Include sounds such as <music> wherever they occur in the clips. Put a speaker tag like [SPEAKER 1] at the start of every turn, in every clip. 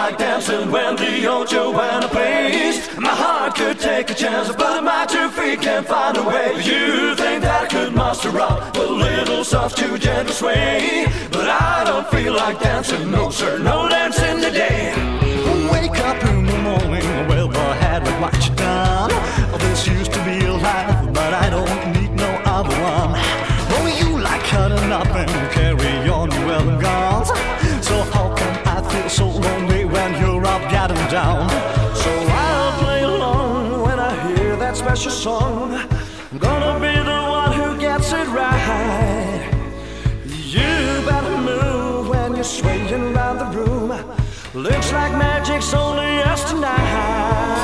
[SPEAKER 1] like dancing when the old Joanna plays. My heart could take a chance, but my two feet can't find a way. You think that I could muster up a little soft to gentle sway? But I don't feel like dancing, no sir, no dancing today.
[SPEAKER 2] Looks like magic's only us tonight.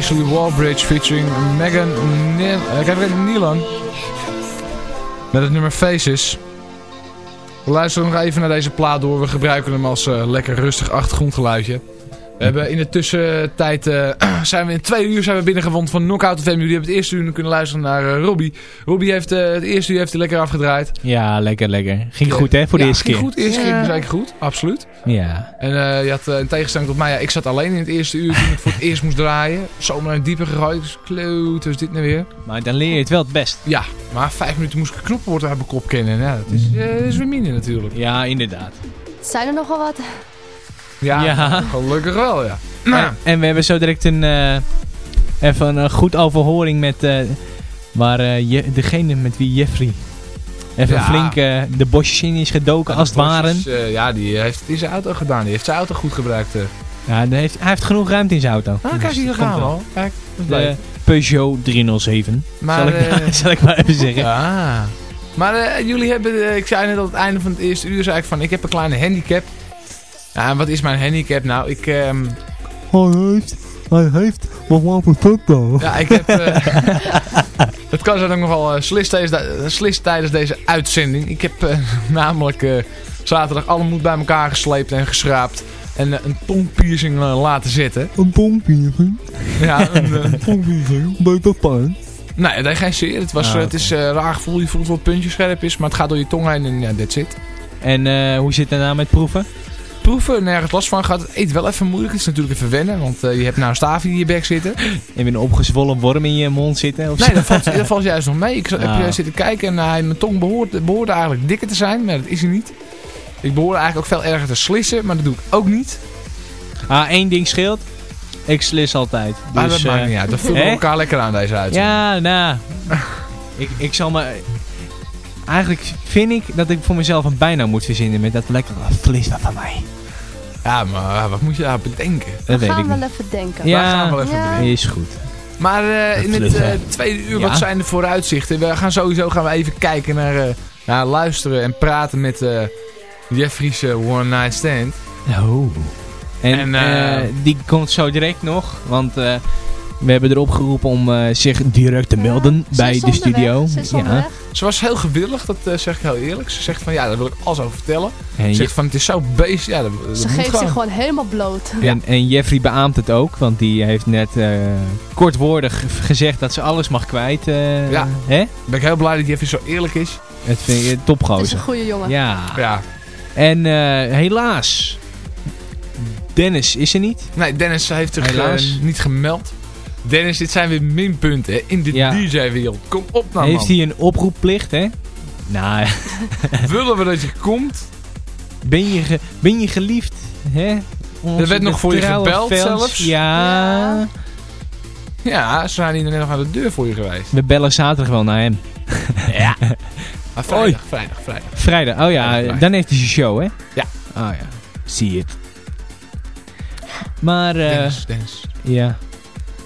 [SPEAKER 3] Ashley Wallbridge featuring Megan Nealon. Met het nummer Faces. We nog even naar deze plaat door. We gebruiken hem als uh, lekker rustig achtergrondgeluidje. We hebben in de tussentijd uh, <clears throat> zijn we in twee uur zijn we binnengewond van Knockout FM. Jullie hebben het eerste uur kunnen luisteren naar uh, Robbie. Robbie heeft uh, het eerste uur heeft hij lekker afgedraaid.
[SPEAKER 4] Ja, lekker, lekker. Ging goed hè, voor de
[SPEAKER 3] ja,
[SPEAKER 4] eerste
[SPEAKER 3] ging
[SPEAKER 4] keer.
[SPEAKER 3] goed. De eerste
[SPEAKER 4] ja.
[SPEAKER 3] keer ging zeker goed, absoluut.
[SPEAKER 4] Ja.
[SPEAKER 3] En je had in tegenstelling tot mij, ja, ik zat alleen in het eerste uur toen ik voor het eerst moest draaien. Zomaar een dieper gegooid, dus kloot, dus dit nou weer.
[SPEAKER 4] Maar dan leer je het wel het best.
[SPEAKER 3] Ja, maar vijf minuten moest ik een knoppenwoord uit mijn kop kennen. Ja, dat is, is weer minder natuurlijk.
[SPEAKER 4] Ja, inderdaad.
[SPEAKER 5] Zijn er nog wel wat?
[SPEAKER 3] Ja,
[SPEAKER 4] ja.
[SPEAKER 3] gelukkig wel, ja.
[SPEAKER 4] En, en, we hebben zo direct een, uh, even een goed overhoring met uh, waar uh, je, degene met wie Jeffrey even ja. flink de bosjes in is gedoken, ja, als het ware.
[SPEAKER 3] ja, die heeft het in zijn auto gedaan. Die heeft zijn auto goed gebruikt.
[SPEAKER 4] Ja, hij heeft, hij heeft genoeg ruimte in zijn auto.
[SPEAKER 3] Ah, kijk, hier gaan we al. Kijk,
[SPEAKER 4] de Peugeot 307. Maar, zal, ik maar, <laughs> zal ik maar even zeggen.
[SPEAKER 3] Ja. Maar jullie hebben, ik zei net aan het einde van het eerste uur, zei ik van, ik heb een kleine handicap. Ja, en wat is mijn handicap nou? Ik... Um...
[SPEAKER 4] Hij heeft... Hij heeft... Wat wat betreft nou?
[SPEAKER 3] Ja, ik heb... Uh... <laughs> het kan zijn dat ik nogal uh, slis, tijdens, slis tijdens deze uitzending. Ik heb uh, <laughs> namelijk zaterdag alle moed bij elkaar gesleept en geschraapt. En een tongpiercing laten zetten.
[SPEAKER 4] Een tongpiercing?
[SPEAKER 3] Ja, <laughs> een,
[SPEAKER 4] een tongpiercing. Deed dat pijn?
[SPEAKER 3] Nee, deed geen zeer. Het, was, ah, okay. het is raar gevoel. Je voelt wat puntje scherp is. Maar het gaat door je tong heen en ja, that's it.
[SPEAKER 4] En hoe zit het nou met proeven?
[SPEAKER 3] Proeven, nergens last van gehad. Het eet wel even moeilijk. Het is natuurlijk even wennen, want uh, je hebt nou een staafje in je bek zitten.
[SPEAKER 4] En een opgezwollen worm in je mond zitten? Of
[SPEAKER 3] nee, dat valt, dat valt juist nog mee. Ik <laughs> heb ah. zitten kijken en uh, mijn tong behoort, behoorde eigenlijk dikker te zijn, maar dat is hij niet. Ik behoorde eigenlijk ook veel erger te slissen, maar dat doe ik ook niet.
[SPEAKER 4] Ah, één ding scheelt. Ik slis altijd. Dus,
[SPEAKER 3] maar dat maakt niet uit. Vullen we elkaar lekker aan deze uitzending.
[SPEAKER 4] Ja, nou. ik, ik zal maar... Eigenlijk vind ik dat ik voor mezelf een bijnaam moet verzinnen met dat lekkere vlees van mij.
[SPEAKER 3] Ja, maar wat moet je daar bedenken?
[SPEAKER 5] Dat we gaan we wel even denken.
[SPEAKER 4] Ja,
[SPEAKER 3] Daar gaan we wel even
[SPEAKER 4] ja. is goed.
[SPEAKER 3] Maar uh, in het uh, tweede uur, ja. wat zijn de vooruitzichten? We gaan sowieso gaan we even kijken naar, uh, naar luisteren en praten met Jeffrey's One Night Stand.
[SPEAKER 4] Oh. En, en die komt zo direct nog, want... We hebben erop geroepen om uh, zich direct te melden
[SPEAKER 5] ja,
[SPEAKER 4] bij de studio.
[SPEAKER 5] Ja.
[SPEAKER 3] Ze was heel gewillig, dat uh, zeg ik heel eerlijk. Ze zegt van ja, daar wil ik alles over vertellen. En ze zegt van het is zo beest. Ja, dat, dat
[SPEAKER 5] Ze geeft gewoon. zich gewoon helemaal bloot.
[SPEAKER 4] Ja. En, en Jeffrey beaamt het ook, want die heeft net uh, kortwoordig gezegd dat ze alles mag kwijt.
[SPEAKER 3] ja,
[SPEAKER 4] hè?
[SPEAKER 3] ben ik heel blij dat Jeffrey zo eerlijk is.
[SPEAKER 4] Het vind je topgozer. Het
[SPEAKER 5] is een goede jongen.
[SPEAKER 4] Ja.
[SPEAKER 3] ja.
[SPEAKER 4] En helaas, Dennis is er niet.
[SPEAKER 3] Nee, Dennis heeft zich niet gemeld. Dennis, dit zijn weer minpunten in de ja. DJ-wereld. Kom op nou,
[SPEAKER 4] Heeft hij een oproepplicht, hè? Nou, <laughs>
[SPEAKER 3] Willen we dat je komt?
[SPEAKER 4] Ben je, ge, ben je geliefd, hè?
[SPEAKER 3] Onze er werd nog voor je gebeld
[SPEAKER 4] fans.
[SPEAKER 3] zelfs.
[SPEAKER 4] Ja.
[SPEAKER 3] Ja, ze zijn hier net nog aan de deur voor je geweest.
[SPEAKER 4] We bellen zaterdag wel naar hem.
[SPEAKER 3] ja. Maar <laughs> vrijdag, vrijdag, vrijdag.
[SPEAKER 4] Vrijdag, oh ja, vrijdag. dan heeft hij zijn show, hè?
[SPEAKER 3] Ja.
[SPEAKER 4] Oh ja, zie het. Maar, uh,
[SPEAKER 3] Dennis, Dennis.
[SPEAKER 4] Ja.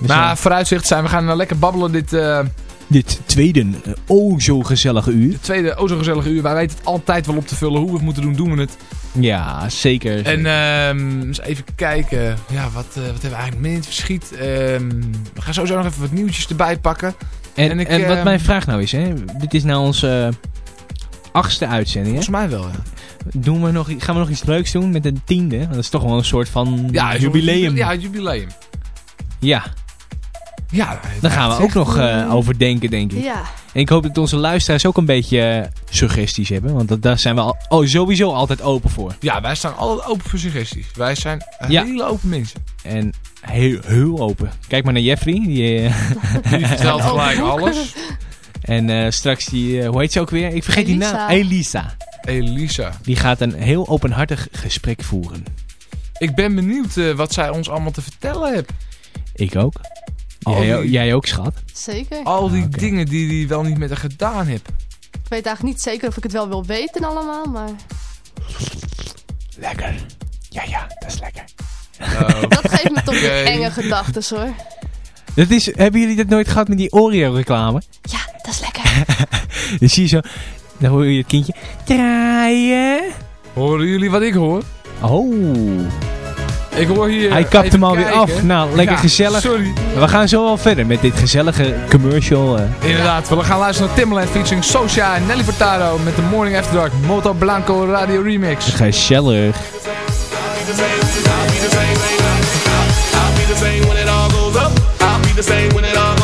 [SPEAKER 3] Maar vooruitzicht zijn, we gaan lekker babbelen dit... Uh,
[SPEAKER 4] dit tweede, uh, oh zo gezellige uur.
[SPEAKER 3] Het tweede, oh zo gezellige uur. Wij weten het altijd wel op te vullen. Hoe we het moeten doen, doen we het.
[SPEAKER 4] Ja, zeker.
[SPEAKER 3] En uh, eens even kijken. Ja, wat, wat hebben we eigenlijk meer in het verschiet? Ehm, we gaan sowieso nog even wat nieuwtjes erbij pakken.
[SPEAKER 4] En, en, ik, en wat mijn vraag nou is, hè. Dit is nou onze achtste uitzending, hè?
[SPEAKER 3] Volgens mij wel, ja.
[SPEAKER 4] Doen we nog, gaan we nog iets leuks doen met een tiende? Dat is toch wel een soort van
[SPEAKER 3] ja,
[SPEAKER 4] jubileum.
[SPEAKER 3] Ja, jubileum.
[SPEAKER 4] Ja.
[SPEAKER 3] Ja,
[SPEAKER 4] daar gaan we ook nog uh, over denken, denk ik.
[SPEAKER 5] Ja.
[SPEAKER 4] En ik hoop dat onze luisteraars ook een beetje uh, suggesties hebben. Want dat, daar zijn we al, oh, sowieso altijd open voor.
[SPEAKER 3] Ja, wij staan altijd open voor suggesties. Wij zijn ja. hele open mensen.
[SPEAKER 4] En heel, heel open. Kijk maar naar Jeffrey. Die, uh,
[SPEAKER 3] die <laughs> vertelt gelijk alles.
[SPEAKER 4] En straks die, hoe heet ze ook weer? Ik vergeet
[SPEAKER 5] Elisa.
[SPEAKER 4] die naam. Elisa.
[SPEAKER 3] Elisa.
[SPEAKER 4] Die gaat een heel openhartig gesprek voeren.
[SPEAKER 3] Ik ben benieuwd wat zij ons allemaal te vertellen heeft.
[SPEAKER 4] Ik ook. Jij, die, jij, ook, schat?
[SPEAKER 5] Zeker.
[SPEAKER 3] Al die ah, okay. dingen die hij wel niet met haar gedaan heeft.
[SPEAKER 5] Ik weet eigenlijk niet zeker of ik het wel wil weten allemaal, maar...
[SPEAKER 4] Lekker. Ja, ja, dat is lekker. <laughs>
[SPEAKER 5] Dat geeft me toch okay. enge gedachten, hoor.
[SPEAKER 4] Dat is, hebben jullie dat nooit gehad met die Oreo-reclame?
[SPEAKER 5] Ja, dat is lekker. <laughs>
[SPEAKER 4] dan zie je zo... Dan hoor je het kindje... Draaien.
[SPEAKER 3] Horen jullie wat ik hoor?
[SPEAKER 4] Oh.
[SPEAKER 3] Ik hoor hier...
[SPEAKER 4] Hij kapt hem alweer af. Nou, lekker gezellig.
[SPEAKER 3] Sorry.
[SPEAKER 4] We gaan zo wel verder met dit gezellige commercial. Eh.
[SPEAKER 3] Inderdaad, we gaan luisteren naar Timbaland featuring Socia en Nelly Furtado met de Morning After Dark Moto Blanco Radio Remix.
[SPEAKER 4] Gezellig.
[SPEAKER 6] I'll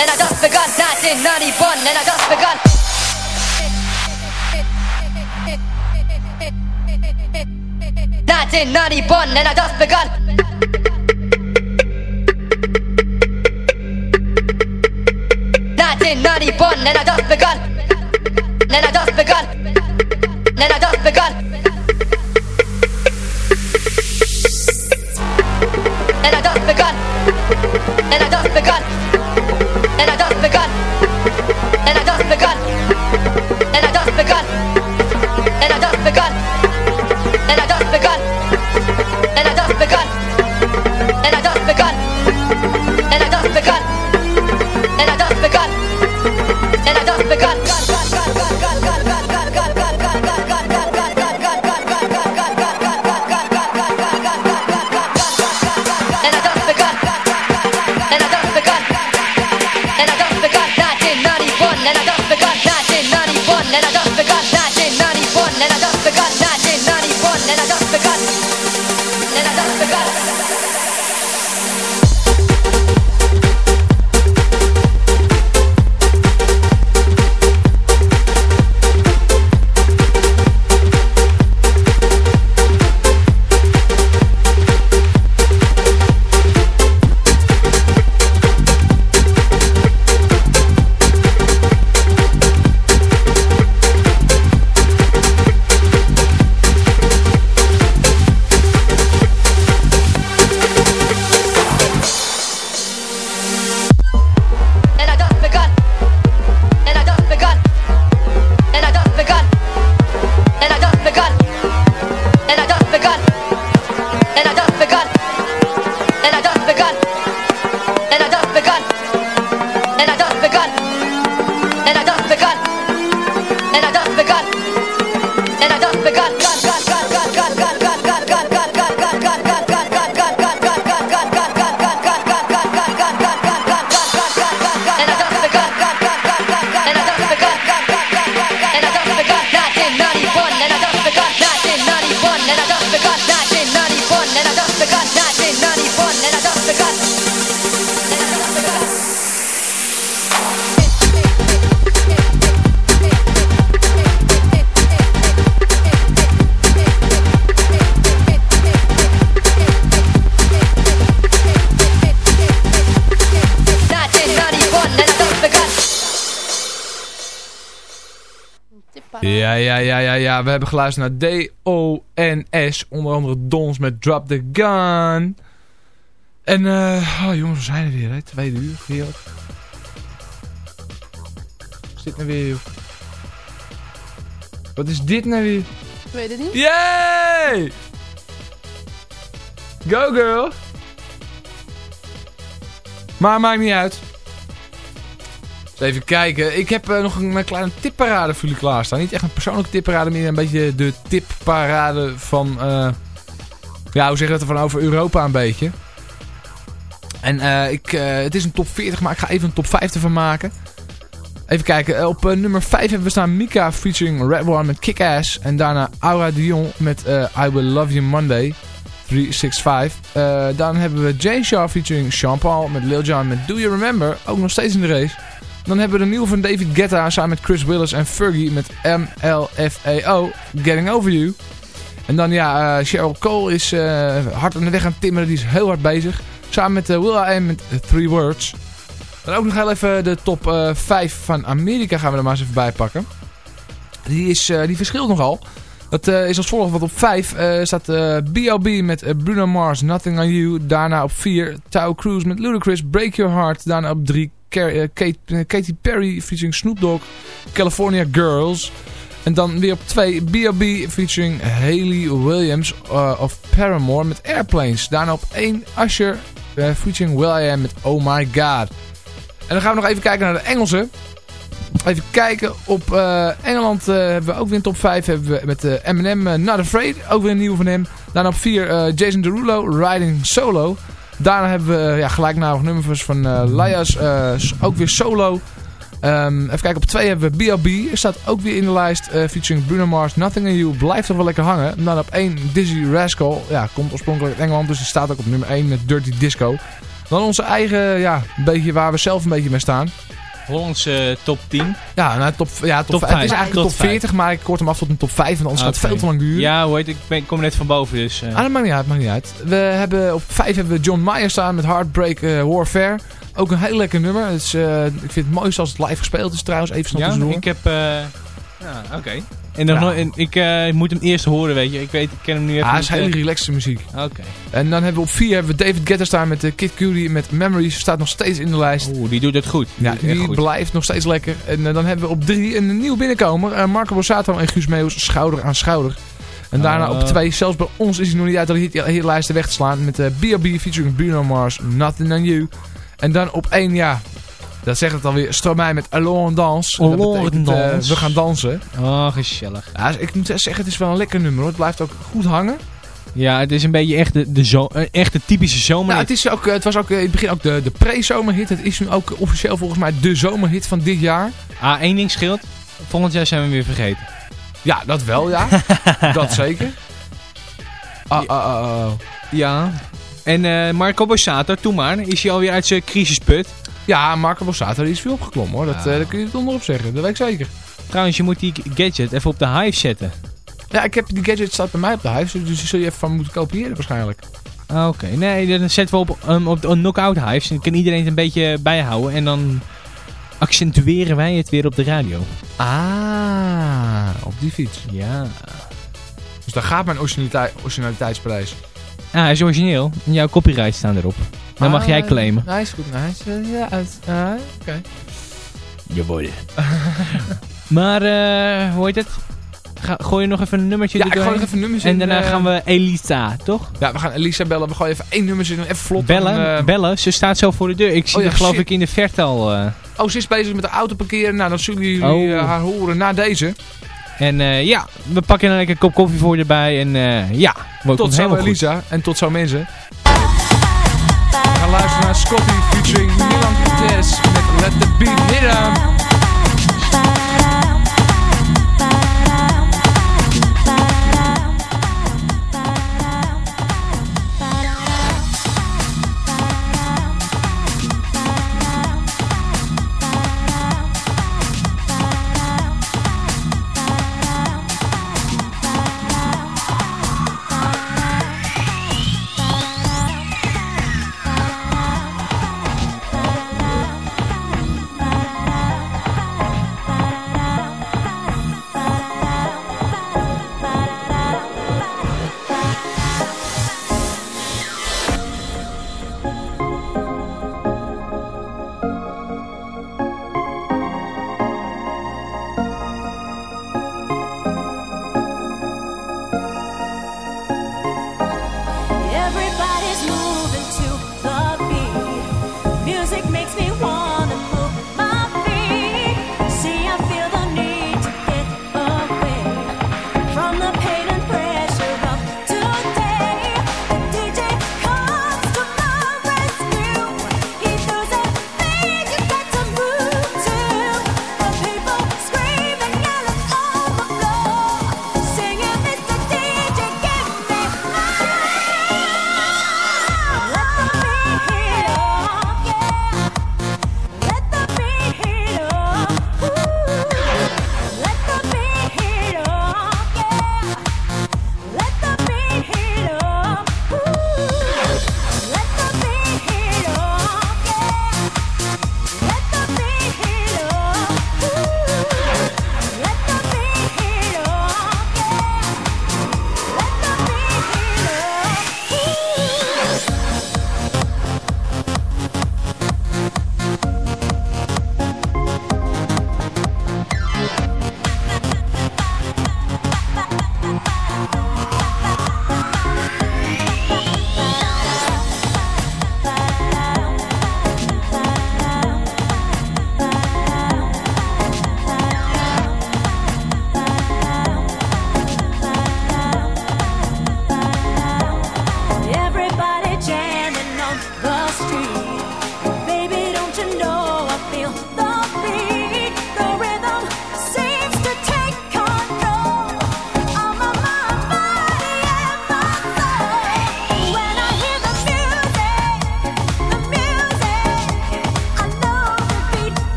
[SPEAKER 7] and
[SPEAKER 8] I just begun 1991 and I just begun Nineteen ninety one and I just begun Nineteen ninety one and I just begun
[SPEAKER 3] ja. We hebben geluisterd naar D-O-N-S. Onder andere Dons met Drop the Gun. En, eh, oh jongens, we zijn er weer, hè. Tweede uur, heerlijk. Wat is dit nou weer, joh? Wat is dit nou weer?
[SPEAKER 5] Ik weet het niet.
[SPEAKER 3] Yay! Go girl! Maar maakt niet uit. Even kijken. Ik heb eh, nog een, kleine tipparade voor jullie klaarstaan. Niet echt een persoonlijke tipparade, meer een beetje de tipparade van... eh, ja, hoe zeg je dat ervan over Europa een beetje. En eh, ik, het is een top 40, maar ik ga even een top 5 ervan maken. Even kijken. Op nummer 5 hebben we staan Mika featuring Red One met Kick-Ass. En daarna Aura Dion met I Will Love You Monday. 365. Eh dan hebben we Jay Shaw featuring Sean Paul met Lil Jon met Do You Remember. Ook nog steeds in de race. Dan hebben we de nieuwe van David Guetta samen met Chris Willis en Fergie met MLFAO. Getting Over You. En dan ja, eh, Cheryl Cole is eh, hard aan de weg aan het timmeren. Die is heel hard bezig. Samen met uh, Will I met Three Words. Dan ook nog heel even de top eh 5 van Amerika gaan we er maar eens even bij pakken. Die, is, die verschilt nogal. Dat is als volgt. Want op 5 eh, staat eh B.O.B. met Bruno Mars, Nothing On You. Daarna op 4 Tao Cruz met Ludacris, Break Your Heart. Daarna op 3 Kate, eh, Katy Perry featuring Snoop Dogg, California Girls. En dan weer op 2 B.O.B. featuring Hayley Williams eh, of Paramore met Airplanes. Daarna op 1 Usher eh, featuring Will I Am met Oh My God. En dan gaan we nog even kijken naar de Engelse. Even kijken. Op eh, Engeland eh, hebben we ook weer een top 5. Hebben we met eh, Eminem eh, Not Afraid. Ook weer een nieuwe van hem. Daarna op 4 eh, Jason Derulo Riding Solo. Daarna hebben we eh, ja, gelijknamig nummers van eh Lias. eh, ook weer solo. Ehm, even kijken. Op 2 hebben we B.O.B. Er staat ook weer in de lijst. featuring Bruno Mars. Nothing in You. Blijft toch wel lekker hangen. En dan op 1 Dizzy Rascal. Ja, komt oorspronkelijk uit Engeland. Dus die staat ook op nummer 1 met Dirty Disco. Dan onze eigen, ja, beetje waar we zelf een beetje mee staan.
[SPEAKER 4] Hollandse eh, top 10.
[SPEAKER 3] Ja, nou, top, ja, top,
[SPEAKER 4] Top
[SPEAKER 3] vijf. Het is eigenlijk
[SPEAKER 4] Top
[SPEAKER 3] top 40, maar ik kort hem af tot een top 5, want anders gaat het veel te lang duren.
[SPEAKER 4] Ja, hoe heet? Ik, ben, ik kom net van boven, dus... eh,
[SPEAKER 3] Ah, dat maakt niet uit, maakt niet uit. We hebben, op 5 hebben we John Mayer staan met Heartbreak eh, Warfare. Ook een heel lekker nummer. Is, eh, ik vind het mooiste als het live gespeeld is trouwens. Even snel
[SPEAKER 4] ja,
[SPEAKER 3] tussendoor.
[SPEAKER 4] ik heb... ja, oké. En, nog- en ik eh, moet hem eerst horen, weet je. Ik weet, ik ken hem nu even
[SPEAKER 3] Ah, het is hele
[SPEAKER 4] eh,
[SPEAKER 3] relaxte muziek.
[SPEAKER 4] Oké.
[SPEAKER 3] En dan hebben we op 4 hebben we David Guetta staan met uh, Kid Cudi met Memories. Staat nog steeds in de lijst.
[SPEAKER 4] Oeh, die doet het goed. Die
[SPEAKER 3] Ja, die
[SPEAKER 4] goed.
[SPEAKER 3] blijft nog steeds lekker. En eh, dan hebben we op 3 een nieuw binnenkomer. eh, Marco Borsato en Guus Meeuws schouder aan schouder. En daarna op 2, zelfs bij ons is hij nog niet uit de hit- hitlijsten weg te slaan. Met eh B.O.B. featuring Bruno Mars, Nothing On You. En dan op 1, ja, dat zegt het alweer, Stromae met Allons Dans. En dat betekent, eh, we gaan dansen.
[SPEAKER 4] Oh, gezellig.
[SPEAKER 3] Ja, ik moet zeggen, het is wel een lekker nummer hoor. Het blijft ook goed hangen.
[SPEAKER 4] Ja, het is een beetje echt de, de, zo typische zomer.
[SPEAKER 3] Nou, het, is ook, eh, het was ook eh, in het begin ook de, de pre-zomerhit. Het is nu ook officieel volgens mij de zomerhit van dit jaar.
[SPEAKER 4] Ah, één ding scheelt. Volgend jaar zijn we weer vergeten.
[SPEAKER 3] Ja, dat wel, ja. <laughs> dat zeker. Ah, ah, ah, ah.
[SPEAKER 4] Ja. En Marco Borsato, toen maar. Is hij alweer uit zijn crisisput?
[SPEAKER 3] Ja, Marco Borsato is veel opgeklommen hoor. Dat,
[SPEAKER 4] Ah.
[SPEAKER 3] eh, kun je het onderop zeggen. Dat weet ik zeker.
[SPEAKER 4] Trouwens, je moet die gadget even op de hive zetten.
[SPEAKER 3] Ja, ik heb die gadget staat bij mij op de huis. Dus die zul je even van moeten kopiëren waarschijnlijk.
[SPEAKER 4] Ah, Oké, nee, dan zetten we op, um, op de knockout hives. Dan kan iedereen het een beetje bijhouden. En dan accentueren wij het weer op de radio.
[SPEAKER 3] Ah, op die fiets.
[SPEAKER 4] Ja.
[SPEAKER 3] Dus daar gaat mijn originaliteit, originaliteitsprijs.
[SPEAKER 4] Ah, hij is origineel. En jouw copyright staan erop. Dan mag jij claimen.
[SPEAKER 3] Hij is goed. Hij is eh, ja, uit. Ah, Oké.
[SPEAKER 4] Je worden. <laughs> maar, eh, hoe heet het? Ga, gooi je nog even een nummertje
[SPEAKER 3] Ja, ik gooi nog even nummers
[SPEAKER 4] En daarna
[SPEAKER 3] eh,
[SPEAKER 4] gaan we Elisa, toch?
[SPEAKER 3] Ja, we gaan Elisa bellen. We gooien even één nummer in. Even vlot.
[SPEAKER 4] Bellen,
[SPEAKER 3] dan, eh,
[SPEAKER 4] bellen. Ze staat zo voor de deur. Ik zie
[SPEAKER 3] Oh ja,
[SPEAKER 4] haar geloof
[SPEAKER 3] shit.
[SPEAKER 4] ik in de verte al. eh.
[SPEAKER 3] Oh, ze is bezig met de auto parkeren. Nou, dan zullen jullie
[SPEAKER 4] Oh.
[SPEAKER 3] eh, haar horen na deze.
[SPEAKER 4] En eh, ja, we pakken een lekker kop koffie voor je erbij. En eh, ja,
[SPEAKER 3] Tot zo. Elisa en tot zo mensen. Gaan luisteren naar Scotty featuring Milan Cortez met Let the Beat Hit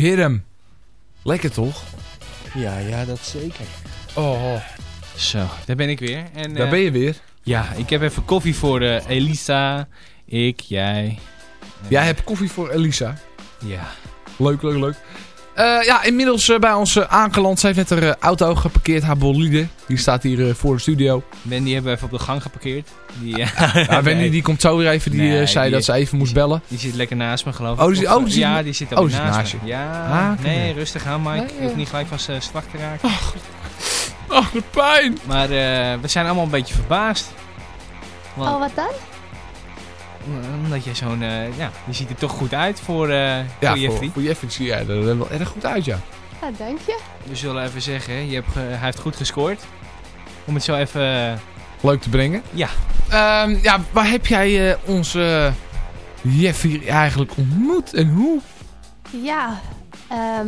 [SPEAKER 3] him. Lekker toch?
[SPEAKER 4] Ja, ja, dat zeker.
[SPEAKER 3] Oh,
[SPEAKER 4] Zo, daar ben ik weer. En,
[SPEAKER 3] daar
[SPEAKER 4] eh,
[SPEAKER 3] ben je weer.
[SPEAKER 4] Ja, ik heb even koffie voor eh, Elisa, ik, jij.
[SPEAKER 3] Jij hebt koffie voor Elisa.
[SPEAKER 4] Ja.
[SPEAKER 3] Leuk, leuk, leuk. Eh, ja, inmiddels eh, bij ons eh, aangeland. Ze heeft net haar auto geparkeerd, haar bolide. Die staat hier voor de studio.
[SPEAKER 4] Ben die hebben we even op de gang geparkeerd. Die, <laughs>
[SPEAKER 3] Ja, Wendy die komt zo weer even. Die
[SPEAKER 4] Nee,
[SPEAKER 3] zei
[SPEAKER 4] die-
[SPEAKER 3] dat ze even moest bellen.
[SPEAKER 4] Die zit lekker naast me, geloof ik.
[SPEAKER 3] Oh, die oh, die zit-
[SPEAKER 4] ja, die zit
[SPEAKER 3] oh, zit
[SPEAKER 4] naast,
[SPEAKER 3] naast
[SPEAKER 4] me.
[SPEAKER 3] je.
[SPEAKER 4] Ja,
[SPEAKER 3] Ah,
[SPEAKER 4] nee, rustig aan, Mike.
[SPEAKER 3] Nee,
[SPEAKER 4] Je hoeft niet gelijk van z'n zwak te raken.
[SPEAKER 3] Oh, de pijn.
[SPEAKER 4] Maar eh, we zijn allemaal een beetje verbaasd. Want,
[SPEAKER 5] Oh, wat dan?
[SPEAKER 4] Omdat je zo'n... eh, ja, je ziet er toch goed uit voor, eh
[SPEAKER 3] Ja,
[SPEAKER 4] voor
[SPEAKER 3] voor,
[SPEAKER 4] Jeffrey.
[SPEAKER 3] voor Jeffrey zie jij er wel erg goed uit, ja.
[SPEAKER 5] Ja, dank je.
[SPEAKER 4] We zullen even zeggen, hè, je hebt, hij heeft goed gescoord. Om het zo even... eh,
[SPEAKER 3] Leuk te brengen.
[SPEAKER 4] Ja.
[SPEAKER 3] Ehm, ja, waar heb jij eh, onze Jeffrey eigenlijk ontmoet en hoe?
[SPEAKER 5] Ja, ehm,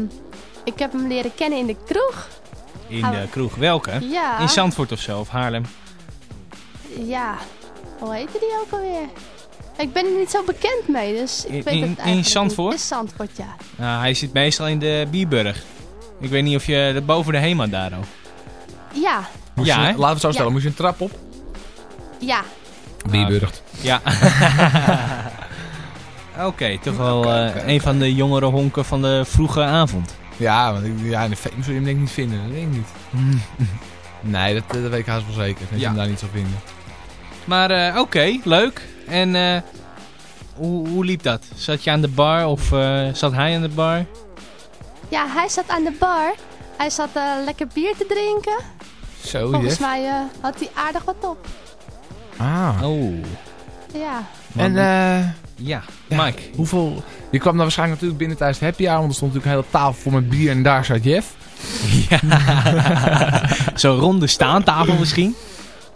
[SPEAKER 5] ik heb hem leren kennen in de kroeg.
[SPEAKER 4] in de kroeg. Welke?
[SPEAKER 5] Ja.
[SPEAKER 4] In Zandvoort of zo, of Haarlem.
[SPEAKER 5] Ja, hoe heette die ook alweer? Ik ben er niet zo bekend mee, dus ik
[SPEAKER 4] In-
[SPEAKER 5] weet
[SPEAKER 4] in-
[SPEAKER 5] het
[SPEAKER 4] in
[SPEAKER 5] eigenlijk
[SPEAKER 4] Zandvoort?
[SPEAKER 5] niet. In Zandvoort, ja.
[SPEAKER 4] Nou, hij zit meestal in de Bierburg. Ik weet niet of je de- boven de Hema daar ook.
[SPEAKER 5] Ja,
[SPEAKER 3] Moest
[SPEAKER 4] Ja,
[SPEAKER 3] je-? Laten we het zo
[SPEAKER 5] Ja.
[SPEAKER 3] stellen. Moest je een trap op?
[SPEAKER 5] ja.
[SPEAKER 3] Bierburgt.
[SPEAKER 4] Ja. <laughs> Oké, toch wel eh, een van de jongere honken van de vroege avond.
[SPEAKER 3] Ja, want ik, ja, in de fame zul je hem denk ik niet vinden. Dat denk ik niet. <laughs> Nee, dat, dat weet ik haast wel zeker. Dat je hem daar niet zou vinden.
[SPEAKER 4] Maar eh, oké, leuk. En eh, hoe, hoe liep dat? Zat je aan de bar of eh, zat hij aan de bar?
[SPEAKER 5] Ja, hij zat aan de bar. Hij zat eh, lekker bier te drinken.
[SPEAKER 3] Zo,
[SPEAKER 5] Volgens mij eh, had hij aardig wat op.
[SPEAKER 3] Ah.
[SPEAKER 4] Oh.
[SPEAKER 5] Ja.
[SPEAKER 3] En eh...
[SPEAKER 4] Ja,
[SPEAKER 3] Ja.
[SPEAKER 4] Mike.
[SPEAKER 3] Hoeveel... Je kwam dan waarschijnlijk natuurlijk binnen tijdens het happy hour, want er stond natuurlijk een hele tafel vol met bier en daar zat Jeff. <laughs> <laughs>
[SPEAKER 4] Zo'n ronde staantafel misschien?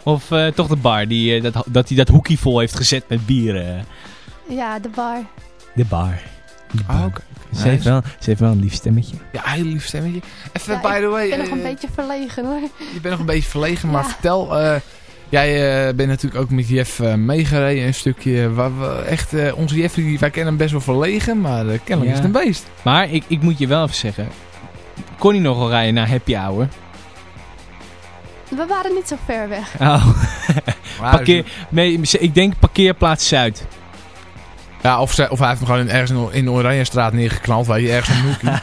[SPEAKER 4] Of eh, toch de bar, die, eh, dat, dat hij dat hoekje vol heeft gezet met bier? eh.
[SPEAKER 5] Ja, de bar.
[SPEAKER 4] De bar.
[SPEAKER 3] Ah, oké.
[SPEAKER 4] Ze, heeft wel, ze heeft wel een lief stemmetje.
[SPEAKER 3] Ja, heel lief stemmetje. Even,
[SPEAKER 5] Ja,
[SPEAKER 3] by the way,
[SPEAKER 5] Ik ben nog een beetje verlegen hoor.
[SPEAKER 3] je bent nog een beetje verlegen, maar
[SPEAKER 5] Ja.
[SPEAKER 3] vertel... eh, jij eh, bent natuurlijk ook met Jeff eh, meegereden een stukje. Waar we, echt, eh, onze Jeff, die, wij kennen hem best wel verlegen, maar eh, kennelijk
[SPEAKER 4] Ja.
[SPEAKER 3] is het een beest.
[SPEAKER 4] Maar ik, ik moet je wel even zeggen. Kon hij nog wel rijden naar happy hour?
[SPEAKER 5] We waren niet zo ver weg.
[SPEAKER 4] Oh,
[SPEAKER 3] Maar, <laughs>
[SPEAKER 4] parkeer, nee, ik denk parkeerplaats Zuid.
[SPEAKER 3] Ja, of, zij, of hij heeft hem gewoon ergens in, in de Oranjestraat neergeknald, weet je, ergens een hoekje.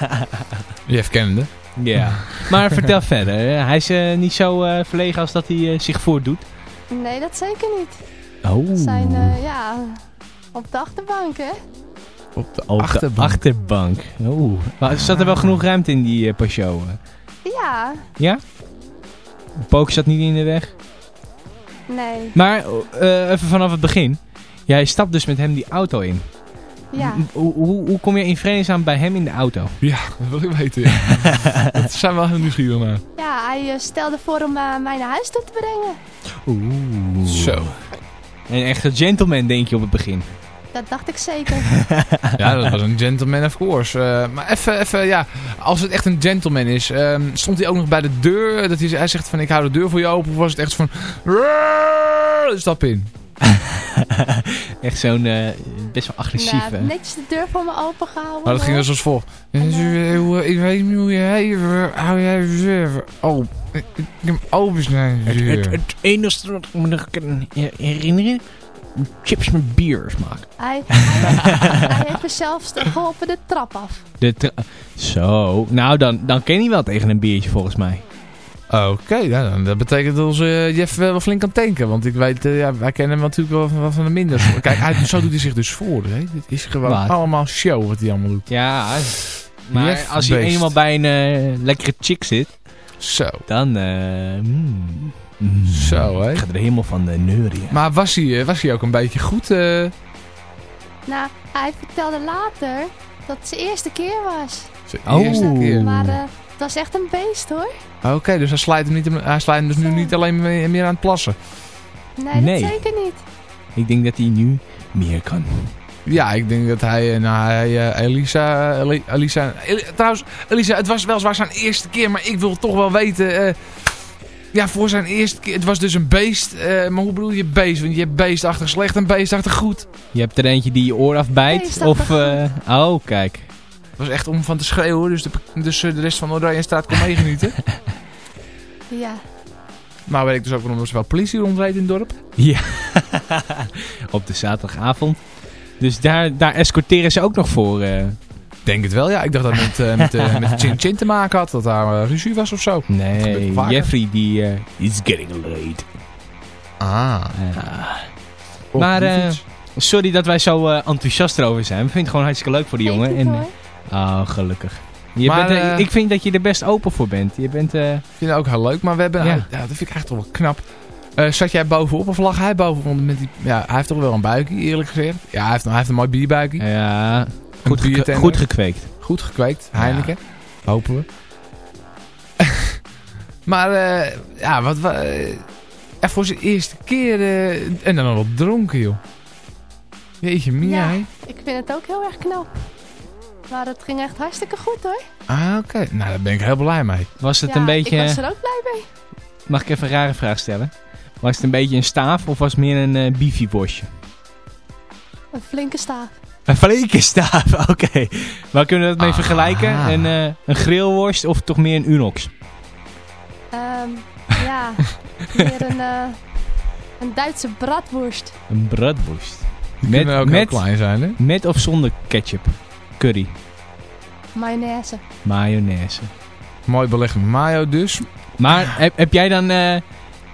[SPEAKER 3] <laughs> Jeff kende.
[SPEAKER 4] Ja. maar vertel <laughs> verder. Hij is eh, niet zo eh, verlegen als dat hij eh, zich voordoet.
[SPEAKER 5] Nee, dat zeker niet.
[SPEAKER 4] Oh.
[SPEAKER 5] We zijn, eh, ja, op de achterbank hè.
[SPEAKER 3] Op de
[SPEAKER 4] Op de
[SPEAKER 3] achterbank.
[SPEAKER 4] achterbank. Oeh. Maar Zat er wel genoeg ruimte in die uh, Peugeot?
[SPEAKER 5] Ja,
[SPEAKER 4] Ja? Pook zat niet in de weg.
[SPEAKER 5] nee,
[SPEAKER 4] Maar eh, even vanaf het begin. Jij stapt dus met hem die auto in.
[SPEAKER 5] ja.
[SPEAKER 4] Hoe, hoe, hoe kom je in vredesnaam bij hem in de auto?
[SPEAKER 3] Ja, dat wil ik weten. Ja. <laughs> dat zijn we wel heel nieuwsgierig naar.
[SPEAKER 5] Ja, hij eh, stelde voor om eh, mij naar huis toe te brengen.
[SPEAKER 4] Oeh.
[SPEAKER 3] Zo.
[SPEAKER 4] Een echte gentleman denk je op het begin.
[SPEAKER 5] Dat dacht ik zeker. <laughs>
[SPEAKER 3] Ja, dat was een gentleman of course. Eh, maar even, even, ja, als het echt een gentleman is, ehm, stond hij ook nog bij de deur? Dat hij, hij zegt van, ik hou de deur voor je open. Of was het echt van, stap in? <laughs>
[SPEAKER 4] Echt zo'n eh, best wel agressief.
[SPEAKER 5] nou,
[SPEAKER 4] hè?
[SPEAKER 5] netjes de deur voor me open gehouden.
[SPEAKER 3] Maar dat ging dus als volgt. Ik weet niet hoe je hou jij even Oh, ik heb opensnijden.
[SPEAKER 4] Het, het enige wat ik me nog kan herinneren... Chips met bier smaak.
[SPEAKER 5] Hij, <laughs> hij, hij heeft zelfs geholpen de trap af.
[SPEAKER 4] De tra- Zo, nou dan, dan ken hij wel tegen een biertje volgens mij.
[SPEAKER 3] Oké, nou, dan- dat betekent dat onze Jeff wel flink kan tanken. Want ik weet, eh, ja, wij kennen hem natuurlijk wel van, wel van de minder. Kijk, hij, zo doet hij zich dus voor. Hè? Dit is gewoon
[SPEAKER 4] Wat?
[SPEAKER 3] allemaal show wat hij allemaal doet.
[SPEAKER 4] Ja, maar
[SPEAKER 3] Jeff
[SPEAKER 4] als je
[SPEAKER 3] Beest.
[SPEAKER 4] eenmaal bij een eh, lekkere chick zit,
[SPEAKER 3] Zo,
[SPEAKER 4] dan... eh mm, mm,
[SPEAKER 3] zo hè.
[SPEAKER 4] Ik ga er helemaal van de neurien.
[SPEAKER 3] Maar was hij, eh, was hij ook een beetje goed? eh?
[SPEAKER 5] Nou, hij vertelde later dat het zijn eerste keer was.
[SPEAKER 3] Zijn
[SPEAKER 4] Oh.
[SPEAKER 3] eerste keer.
[SPEAKER 5] Maar eh, het was echt een beest hoor.
[SPEAKER 3] Oké, dus hij slijt, hem niet, hij slijt hem dus nu niet alleen meer, meer aan het plassen.
[SPEAKER 5] Nee,
[SPEAKER 4] Nee.
[SPEAKER 5] dat zeker niet.
[SPEAKER 4] Ik denk dat hij nu meer kan.
[SPEAKER 3] Ja, ik denk dat hij, eh, nou, hij eh, Elisa, Eli- Elisa, Eli- trouwens, Elisa, het was weliswaar zijn eerste keer, maar ik wil toch wel weten, eh, Ja, voor zijn eerste keer. Het was dus een beest. eh, maar hoe bedoel je beest? Want je hebt beestachtig slecht en beestachtig goed.
[SPEAKER 4] Je hebt er eentje die je oor afbijt. Of, eh, oh, kijk.
[SPEAKER 3] Het was echt om van te schreeuwen. Dus de, dus eh, de rest van Oranje Straat kon meegenieten. <laughs>
[SPEAKER 5] Ja.
[SPEAKER 3] maar weet ik dus ook waarom er zoveel politie rondreed in het dorp.
[SPEAKER 4] Ja, <laughs> op de zaterdagavond. Dus daar, daar escorteren ze ook nog voor. eh.
[SPEAKER 3] Ik denk het wel, ja. Ik dacht dat het met, eh, met, eh, met Chin Chin te maken had. Dat daar eh, ruzie was of zo.
[SPEAKER 4] Nee. Jeffrey die is getting late.
[SPEAKER 3] Ah.
[SPEAKER 4] Maar, eh, Sorry dat wij zo enthousiast erover zijn. We vinden het gewoon hartstikke leuk voor die jongen. En, oh, gelukkig. Je
[SPEAKER 3] Maar,
[SPEAKER 4] bent, ik vind dat je er best open voor bent. Je bent... eh,
[SPEAKER 3] Ik vind het ook heel leuk. Maar we hebben...
[SPEAKER 4] Ja.
[SPEAKER 3] Ja, dat vind ik eigenlijk toch wel knap. Eh, zat jij bovenop of lag hij bovenop? Met die, ja, hij heeft toch wel een buikje, eerlijk gezegd. Ja, hij heeft, hij heeft een mooi bierbuikje.
[SPEAKER 4] ja, goed, goed gekweekt.
[SPEAKER 3] Goed gekweekt. Heineken. Hopen we. <laughs> maar eh, ja, wat... wa- eh, ja, voor zijn eerste keer... eh, en dan nog wel dronken, joh. Jeetje, Mia.
[SPEAKER 5] Ja.
[SPEAKER 3] hè?
[SPEAKER 5] Ik vind het ook heel erg knap. Maar het ging echt hartstikke goed hoor.
[SPEAKER 3] Ah, oké. Nou, daar ben ik heel blij mee.
[SPEAKER 4] Was het
[SPEAKER 5] ja,
[SPEAKER 4] een beetje...
[SPEAKER 5] Ik was er ook blij mee.
[SPEAKER 4] Mag ik even een rare vraag stellen? Was het een beetje een staaf of was het meer een uh, beefy-bosje?
[SPEAKER 5] Een flinke staaf.
[SPEAKER 4] Een flinke staaf, oké. Waar kunnen we dat mee
[SPEAKER 3] Ah.
[SPEAKER 4] vergelijken? Een, eh, een grillworst of toch meer een unox?
[SPEAKER 5] Ehm, <laughs> ja, meer een, eh, een Duitse bratwurst.
[SPEAKER 4] Een bratwurst.
[SPEAKER 3] Die
[SPEAKER 4] Met-
[SPEAKER 3] kunnen ook
[SPEAKER 4] met-
[SPEAKER 3] heel klein zijn, hè?
[SPEAKER 4] Met of zonder ketchup? Curry,
[SPEAKER 5] Mayonaise.
[SPEAKER 4] mayonaise.
[SPEAKER 3] Mooi belegd met mayo dus.
[SPEAKER 4] Maar heb, heb jij dan eh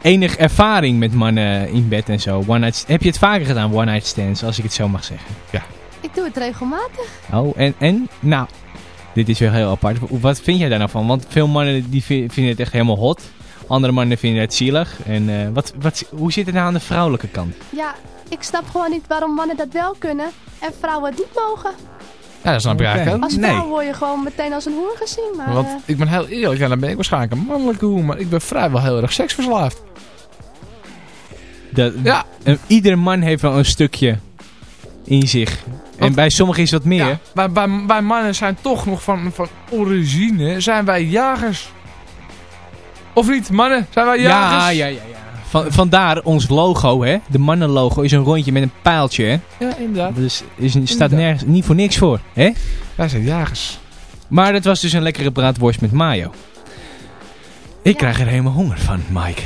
[SPEAKER 4] enig ervaring met mannen in bed en zo? One night, heb je het vaker gedaan, one night stands, als ik het zo mag zeggen?
[SPEAKER 5] Ik doe het regelmatig.
[SPEAKER 4] Oh, en, en? Nou, dit is weer heel apart. Wat vind jij daar nou van? Want veel mannen die vi- vinden het echt helemaal hot. Andere mannen vinden het zielig. En eh, wat, wat, hoe zit het nou aan de vrouwelijke kant?
[SPEAKER 5] Ja, ik snap gewoon niet waarom mannen dat wel kunnen en vrouwen het niet mogen.
[SPEAKER 3] Ja, dat snap ik eigenlijk ook.
[SPEAKER 5] Als
[SPEAKER 4] Nee.
[SPEAKER 5] vrouw word je gewoon meteen als een hoer gezien. Maar
[SPEAKER 3] Want
[SPEAKER 5] eh,
[SPEAKER 3] ik ben heel eerlijk, ja, dan ben ik waarschijnlijk een mannelijke hoer, maar ik ben vrijwel heel erg seksverslaafd.
[SPEAKER 4] Dat,
[SPEAKER 3] Ja.
[SPEAKER 4] iedere man heeft wel een stukje in zich. En
[SPEAKER 3] Want-
[SPEAKER 4] bij sommigen is dat meer.
[SPEAKER 3] Ja, wij, mannen zijn toch nog van, van origine, zijn wij jagers. Of niet, mannen? Zijn wij
[SPEAKER 4] ja,
[SPEAKER 3] jagers?
[SPEAKER 4] ja, ja. ja. Van, vandaar ons logo, hè. De mannenlogo is een rondje met een pijltje, hè.
[SPEAKER 3] Ja, inderdaad.
[SPEAKER 4] Dus is, staat
[SPEAKER 3] Inderdaad.
[SPEAKER 4] nergens, niet voor niks voor, hè.
[SPEAKER 3] Wij zijn jagers.
[SPEAKER 4] Maar het was dus een lekkere braadworst met mayo. Ik
[SPEAKER 5] Ja.
[SPEAKER 4] krijg er helemaal honger van, Mike.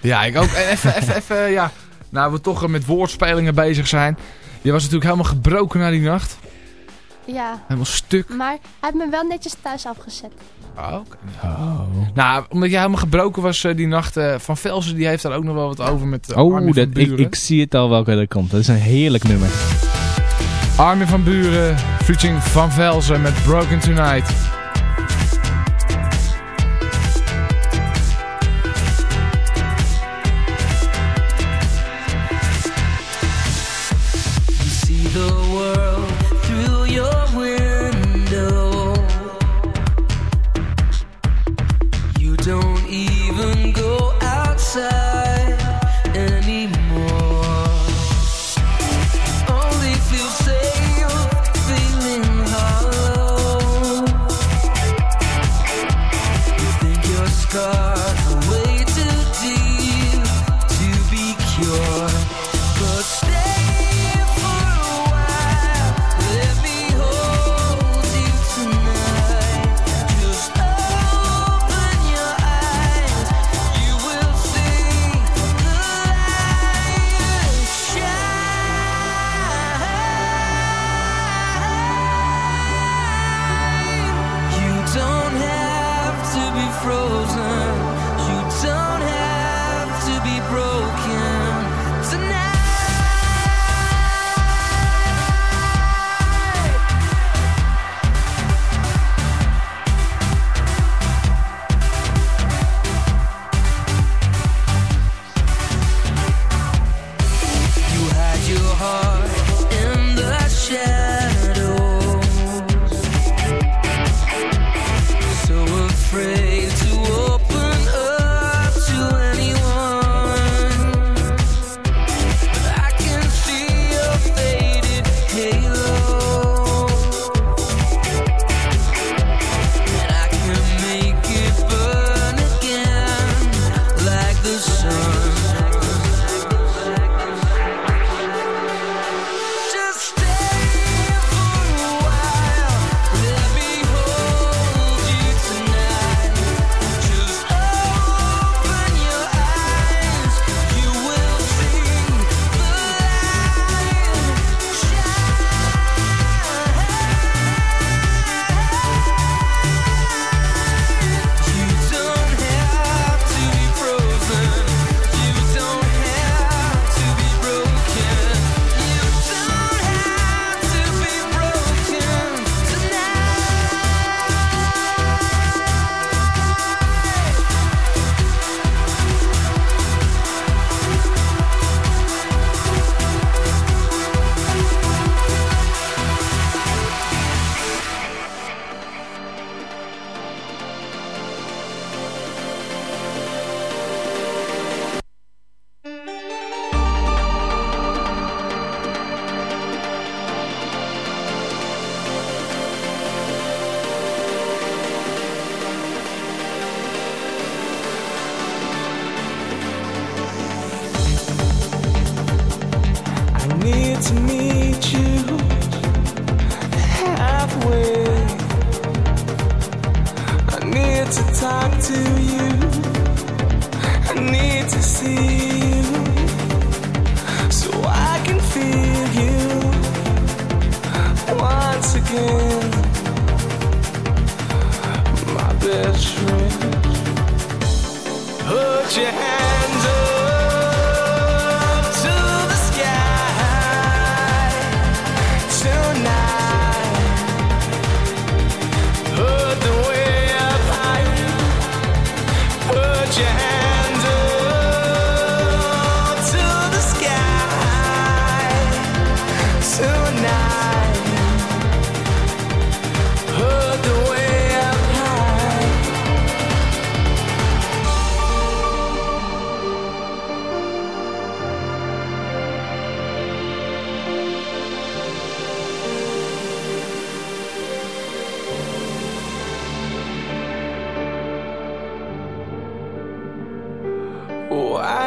[SPEAKER 3] Ja, ik ook. En Even, even, even, ja. Nou, we toch met woordspelingen bezig zijn. Je was natuurlijk helemaal gebroken na die nacht.
[SPEAKER 5] ja,
[SPEAKER 3] Helemaal stuk.
[SPEAKER 5] maar hij heeft me wel netjes thuis afgezet.
[SPEAKER 3] Oh, oké.
[SPEAKER 4] Oh,
[SPEAKER 3] Nou, omdat jij helemaal gebroken was eh, die nacht. eh, van Velsen, die heeft daar ook nog wel wat over met eh, Armin
[SPEAKER 4] oh
[SPEAKER 3] van
[SPEAKER 4] dat, ik,
[SPEAKER 3] Buren.
[SPEAKER 4] ik zie het al welke er komt. Dat is een heerlijk nummer.
[SPEAKER 3] Armin van Buren, featuring Van Velzen met Broken Tonight.
[SPEAKER 9] Don't even go outside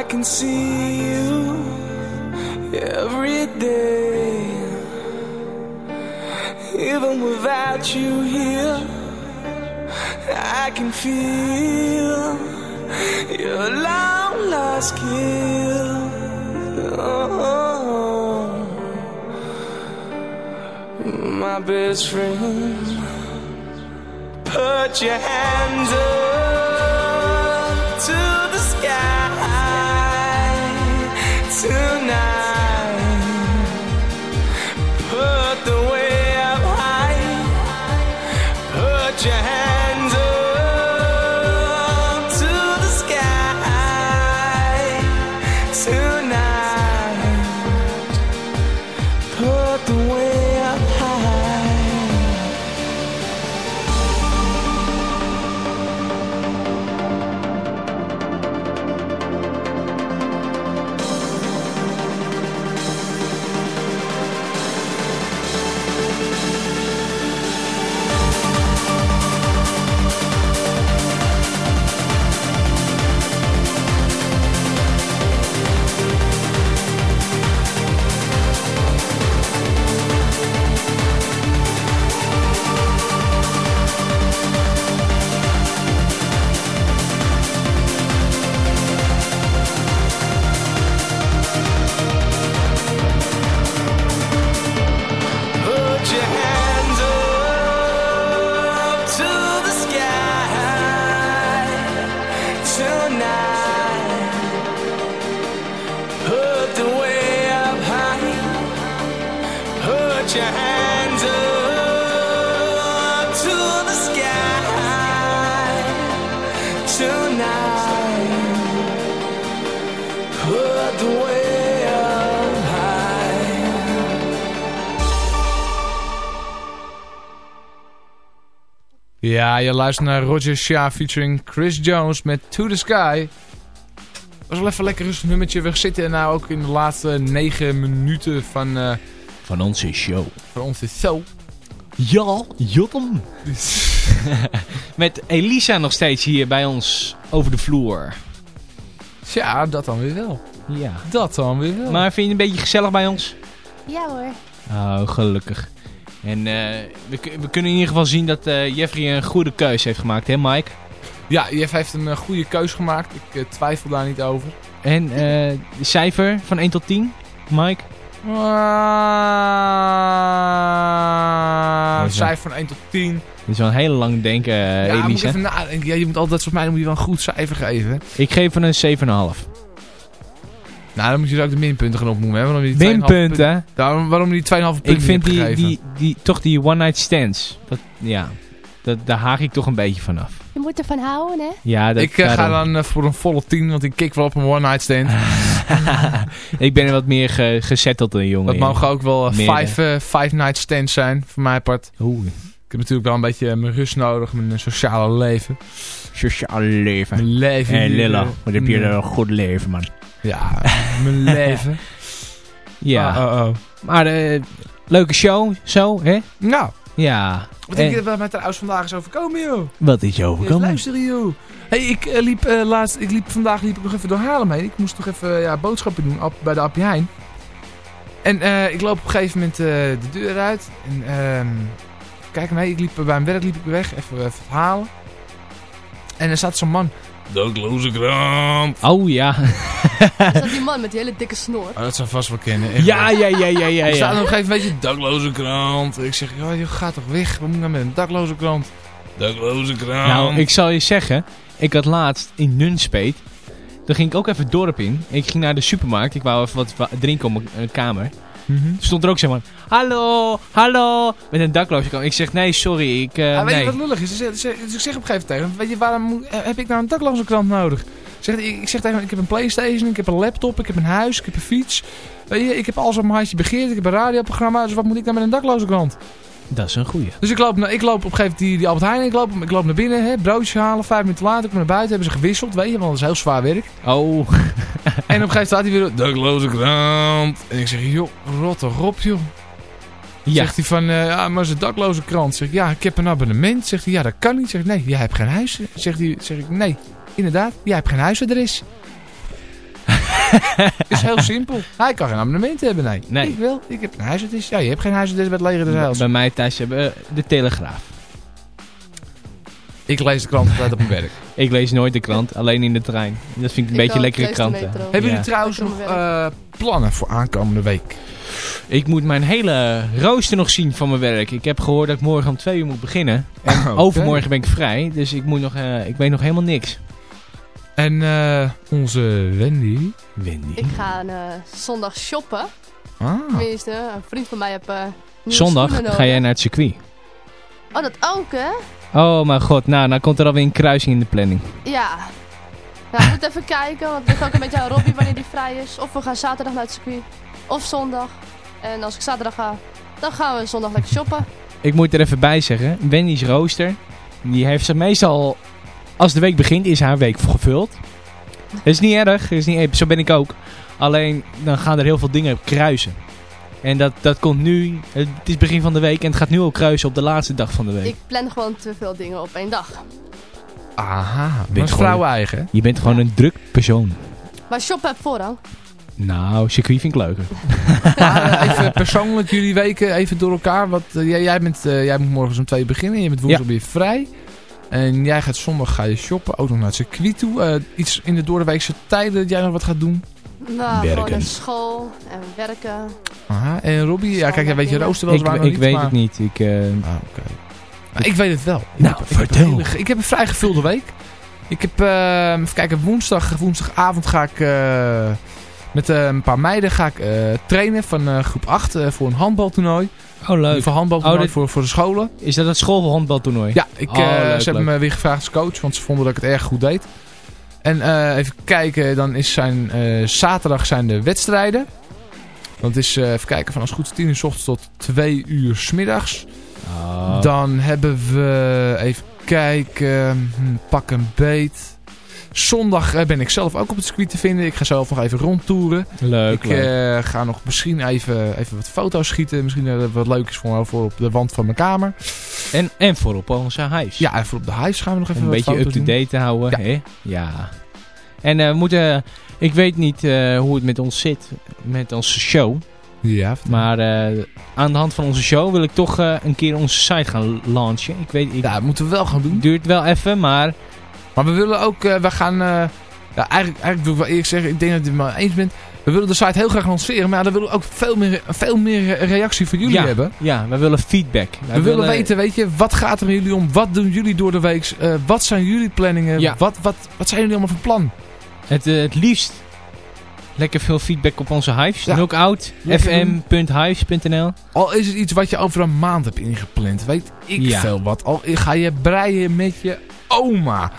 [SPEAKER 9] can see you every day. Even without you here, I can feel your long lost kill. Oh, my best friend. Put your hands up
[SPEAKER 3] Ja, je luistert naar Roger Shah featuring Chris Jones met To The Sky. was wel even een lekker rustig nummertje. We zitten nou ook in de laatste negen minuten van, eh,
[SPEAKER 4] Van onze show.
[SPEAKER 3] van onze show.
[SPEAKER 4] Ja, Jotem. <laughs> Met Elisa nog steeds hier bij ons over de vloer.
[SPEAKER 3] Ja, dat dan weer wel.
[SPEAKER 4] Ja.
[SPEAKER 3] Dat dan weer wel.
[SPEAKER 4] Maar vind je het een beetje gezellig bij ons?
[SPEAKER 5] Ja hoor.
[SPEAKER 4] Oh, gelukkig. En eh, we, we kunnen in ieder geval zien dat eh, Jeffrey een goede keuze heeft gemaakt, hè Mike?
[SPEAKER 3] Ja, Jeff heeft een eh, goede keus gemaakt. Ik twijfel daar niet over.
[SPEAKER 4] En de cijfer van 1 tot 10, Mike?
[SPEAKER 3] Ah,
[SPEAKER 4] Even.
[SPEAKER 3] cijfer van 1 tot 10.
[SPEAKER 4] Dit is wel een hele lang denken,
[SPEAKER 3] ja, moet even nadenken. Ja, je moet altijd, volgens mij moet je wel een goed cijfer geven.
[SPEAKER 4] Ik geef hem een 7,5.
[SPEAKER 3] Nou, dan moet je dus ook de minpunten gaan opnoemen. Hè? Waarom die 2,5
[SPEAKER 4] Minpunten.
[SPEAKER 3] punten- Waarom, waarom die 2,5 punten
[SPEAKER 4] Ik vind die,
[SPEAKER 3] gegeven?
[SPEAKER 4] die, die, toch die one night stands. Dat, ja, dat, daar haak ik toch een beetje vanaf.
[SPEAKER 5] Je moet ervan houden, hè?
[SPEAKER 4] Ja, dat,
[SPEAKER 3] ik eh, ga
[SPEAKER 4] daarom.
[SPEAKER 3] dan eh, voor een volle 10, want ik kik wel op een one night stand. <laughs>
[SPEAKER 4] ik ben er wat meer ge, gezetteld een jongen.
[SPEAKER 3] Dat mogen ook wel eh,
[SPEAKER 4] Meer,
[SPEAKER 3] five, eh, five night stands zijn, voor mijn part.
[SPEAKER 4] Oeh,
[SPEAKER 3] Ik heb natuurlijk wel een beetje mijn rust nodig, mijn sociale leven.
[SPEAKER 4] sociale leven.
[SPEAKER 3] Mijn leven.
[SPEAKER 4] Hé hey, Lilla, wat heb je een goed leven, man.
[SPEAKER 3] Ja, <laughs> mijn leven.
[SPEAKER 4] Ja,
[SPEAKER 3] Oh, oh, oh.
[SPEAKER 4] maar eh, leuke show, zo, hè?
[SPEAKER 3] Nou,
[SPEAKER 4] Ja.
[SPEAKER 3] wat denk je
[SPEAKER 4] En-
[SPEAKER 3] dat mij trouwens vandaag is overkomen, joh?
[SPEAKER 4] Wat is je overkomen?
[SPEAKER 3] luisteren, joh. Hey, ik, eh, liep, eh, laatst, ik liep vandaag liep ik nog even door Haarlem heen. Ik moest nog even ja, boodschappen doen op, bij de Appie Heijn. En eh, ik loop op een gegeven moment eh, de deur uit. En ehm, kijk, nee, ik liep, bij mijn werk liep ik weg. Even, even halen. En er staat zo'n man. Dakloze krant.
[SPEAKER 4] Oh ja.
[SPEAKER 5] Is dat die man met die hele dikke snor?
[SPEAKER 3] Oh, dat zou vast wel kennen. echt
[SPEAKER 4] Ja, ja, ja, ja, ja.
[SPEAKER 3] Er staat
[SPEAKER 4] ja.
[SPEAKER 3] nog even een beetje dakloze krant. Ik zeg, joh, je gaat toch weg? Wat moet ik nou met een dakloze krant? Dakloze krant.
[SPEAKER 4] Nou, ik zal je zeggen, ik had laatst in Nunspeet, daar ging ik ook even het dorp in. Ik ging naar de supermarkt, ik wou even wat wa- drinken op mijn eh, kamer. Toen stond er ook zeg maar, hallo, hallo, met een dakloze krant. Ik zeg, nee, sorry, ik, eh,
[SPEAKER 3] Ah, weet je
[SPEAKER 4] nee.
[SPEAKER 3] wat lullig is? Dus ik zeg op een gegeven moment tegen weet je, waarom eh, heb ik nou een dakloze krant nodig? Zeg, ik, zeg tegen ik heb een Playstation, ik heb een laptop, ik heb een huis, ik heb een fiets. Weet je, ik heb alles op mijn hartje begeerd, ik heb een radioprogramma, dus wat moet ik nou met een dakloze krant?
[SPEAKER 4] Dat is een goeie.
[SPEAKER 3] Dus ik loop, ik loop op een gegeven moment die, die Albert Heijn, ik loop, ik loop naar binnen, hè, broodjes halen, vijf minuten later, ik kom naar buiten, hebben ze gewisseld, weet je, want dat is heel zwaar werk.
[SPEAKER 4] Oh,
[SPEAKER 3] En op een gegeven moment staat hij weer, dakloze krant. En ik zeg, joh, rot toch op, joh.
[SPEAKER 4] ja.
[SPEAKER 3] Zegt hij van, eh, ja, maar is een dakloze krant. Zeg ik, ja, ik heb een abonnement. Zegt hij, ja, dat kan niet. Zeg ik, nee, jij hebt geen huis. Zegt hij, zeg ik, nee, inderdaad, jij hebt geen huisadres. <laughs> is heel simpel. Hij kan geen abonnement hebben, nee.
[SPEAKER 4] Nee.
[SPEAKER 3] Ik wel, ik heb een huisadres. Ja, je hebt geen huisadres bij het leger des Heils.
[SPEAKER 4] Bij mij thuis hebben we de Telegraaf.
[SPEAKER 3] Ik lees de krant altijd op mijn werk. <laughs>
[SPEAKER 4] Ik lees nooit de krant, alleen in de trein. Dat vind ik een
[SPEAKER 5] Ik
[SPEAKER 4] beetje lekkere kranten.
[SPEAKER 3] Hebben
[SPEAKER 4] Ja.
[SPEAKER 3] jullie trouwens nog eh, plannen voor aankomende week?
[SPEAKER 4] Ik moet mijn hele rooster nog zien van mijn werk. Ik heb gehoord dat ik morgen om twee uur moet beginnen. En <laughs> overmorgen ben ik vrij, dus ik, moet nog, eh, ik weet nog helemaal niks.
[SPEAKER 3] En eh, onze Wendy.
[SPEAKER 4] Wendy.
[SPEAKER 5] Ik ga eh, zondag shoppen.
[SPEAKER 3] Ah.
[SPEAKER 5] Tenminste, een vriend van mij heeft eh nieuwe
[SPEAKER 4] Zondag ga jij naar het circuit.
[SPEAKER 5] Oh, dat ook, hè?
[SPEAKER 4] Oh mijn god, nou, dan komt er alweer een kruising in de planning.
[SPEAKER 5] Ja. Ja, we moeten even kijken, want het ligt ook een beetje aan Robbie wanneer die vrij is. Of we gaan zaterdag naar het circuit, of zondag. En als ik zaterdag ga, dan gaan we zondag lekker shoppen.
[SPEAKER 4] Ik moet er even bij zeggen, Wendy's rooster, die heeft ze meestal, als de week begint, is haar week gevuld. Dat is niet erg, is niet, zo ben ik ook. Alleen, dan gaan er heel veel dingen kruisen. En dat, dat komt nu, het is begin van de week en het gaat nu al kruisen op de laatste dag van de week.
[SPEAKER 5] Ik plan gewoon te veel dingen op één dag.
[SPEAKER 3] Aha, dat
[SPEAKER 4] Bent gewoon-
[SPEAKER 3] vrouw eigen.
[SPEAKER 4] Je bent gewoon een druk persoon.
[SPEAKER 5] Maar shoppen heb voorrang.
[SPEAKER 4] Nou, circuit vind ik leuker. <laughs> <laughs>
[SPEAKER 3] Even persoonlijk, jullie weken even door elkaar. Wat, eh, jij, jij, bent, eh, jij moet morgen om twee beginnen. Je bent woensdag weer vrij. En jij gaat zondag ga je shoppen. Ook nog naar het circuit toe. Eh, iets in de doordeweekse tijden dat jij nog wat gaat doen.
[SPEAKER 5] Nou,
[SPEAKER 4] Werken.
[SPEAKER 5] gewoon naar school en werken.
[SPEAKER 3] Aha. En Robbie, ja kijk, jij weet je rooster wel
[SPEAKER 4] Ik,
[SPEAKER 3] eens waar
[SPEAKER 4] ik
[SPEAKER 3] niet,
[SPEAKER 4] weet
[SPEAKER 3] maar-
[SPEAKER 4] het niet. Ik, eh,
[SPEAKER 3] Ah, oké. Maar ik weet het wel. Ik
[SPEAKER 4] Nou,
[SPEAKER 3] heb- ik heb,
[SPEAKER 4] vertel.
[SPEAKER 3] een ik heb een vrij gevulde week. Ik heb, eh, even kijken, woensdag, woensdagavond ga ik eh, met een paar meiden ga ik, eh, trainen van eh, groep 8 eh, voor een handbaltoernooi.
[SPEAKER 4] Oh, leuk.
[SPEAKER 3] Voor handbaltoernooi
[SPEAKER 4] Oh, dit-
[SPEAKER 3] voor, voor de scholen.
[SPEAKER 4] Is dat het schoolhandbaltoernooi?
[SPEAKER 3] Ja, ik,
[SPEAKER 4] Oh, leuk,
[SPEAKER 3] ze hebben me weer gevraagd als coach, want ze vonden dat ik het erg goed deed. En eh, even kijken, dan is zijn, eh, zaterdag zijn de wedstrijden. Dat is, even kijken, van als goed is 10 uur s ochtends tot 2 uur s middags.
[SPEAKER 4] Oh.
[SPEAKER 3] Dan hebben we, even kijken, hm, pak een beet. Zondag eh, ben ik zelf ook op het circuit te vinden. Ik ga zelf nog even rondtoeren.
[SPEAKER 4] Leuk,
[SPEAKER 3] ik
[SPEAKER 4] leuk.
[SPEAKER 3] eh, ga nog misschien even, even wat foto's schieten. Misschien dat het wat leuk is voor, voor op de wand van mijn kamer.
[SPEAKER 4] En, en voor op onze huis.
[SPEAKER 3] Ja, en voor op de huis gaan we nog even
[SPEAKER 4] Om een
[SPEAKER 3] wat
[SPEAKER 4] beetje up-to-date te houden.
[SPEAKER 3] Ja.
[SPEAKER 4] Hè? Ja. En eh, we moeten... Ik weet niet eh, hoe het met ons zit. Met onze show.
[SPEAKER 3] Ja,
[SPEAKER 4] Maar eh, aan de hand van onze show wil ik toch eh, een keer onze site gaan launchen. Ik weet... Ik,
[SPEAKER 3] ja, dat moeten we wel gaan doen.
[SPEAKER 4] Duurt wel even, maar...
[SPEAKER 3] Maar we willen ook, eh, we gaan, eh, ja, eigenlijk, eigenlijk wil ik wel eerlijk zeggen, ik denk dat je het maar eens bent. We willen de site heel graag lanceren, maar dan willen we ook veel meer, veel meer reactie van jullie
[SPEAKER 4] ja,
[SPEAKER 3] hebben.
[SPEAKER 4] Ja, we willen feedback.
[SPEAKER 3] We willen weten, weet je, wat gaat er met jullie om? Wat doen jullie door de week? Eh, wat zijn jullie planningen?
[SPEAKER 4] Ja.
[SPEAKER 3] Wat, wat, wat zijn jullie allemaal van plan?
[SPEAKER 4] Het, het liefst lekker veel feedback op onze hives.
[SPEAKER 3] Ja.
[SPEAKER 4] Knockout, fm.hives.nl
[SPEAKER 3] Al is het iets wat je over een maand hebt ingepland, weet ik
[SPEAKER 4] Ja.
[SPEAKER 3] veel wat. Al ga je breien met je oma.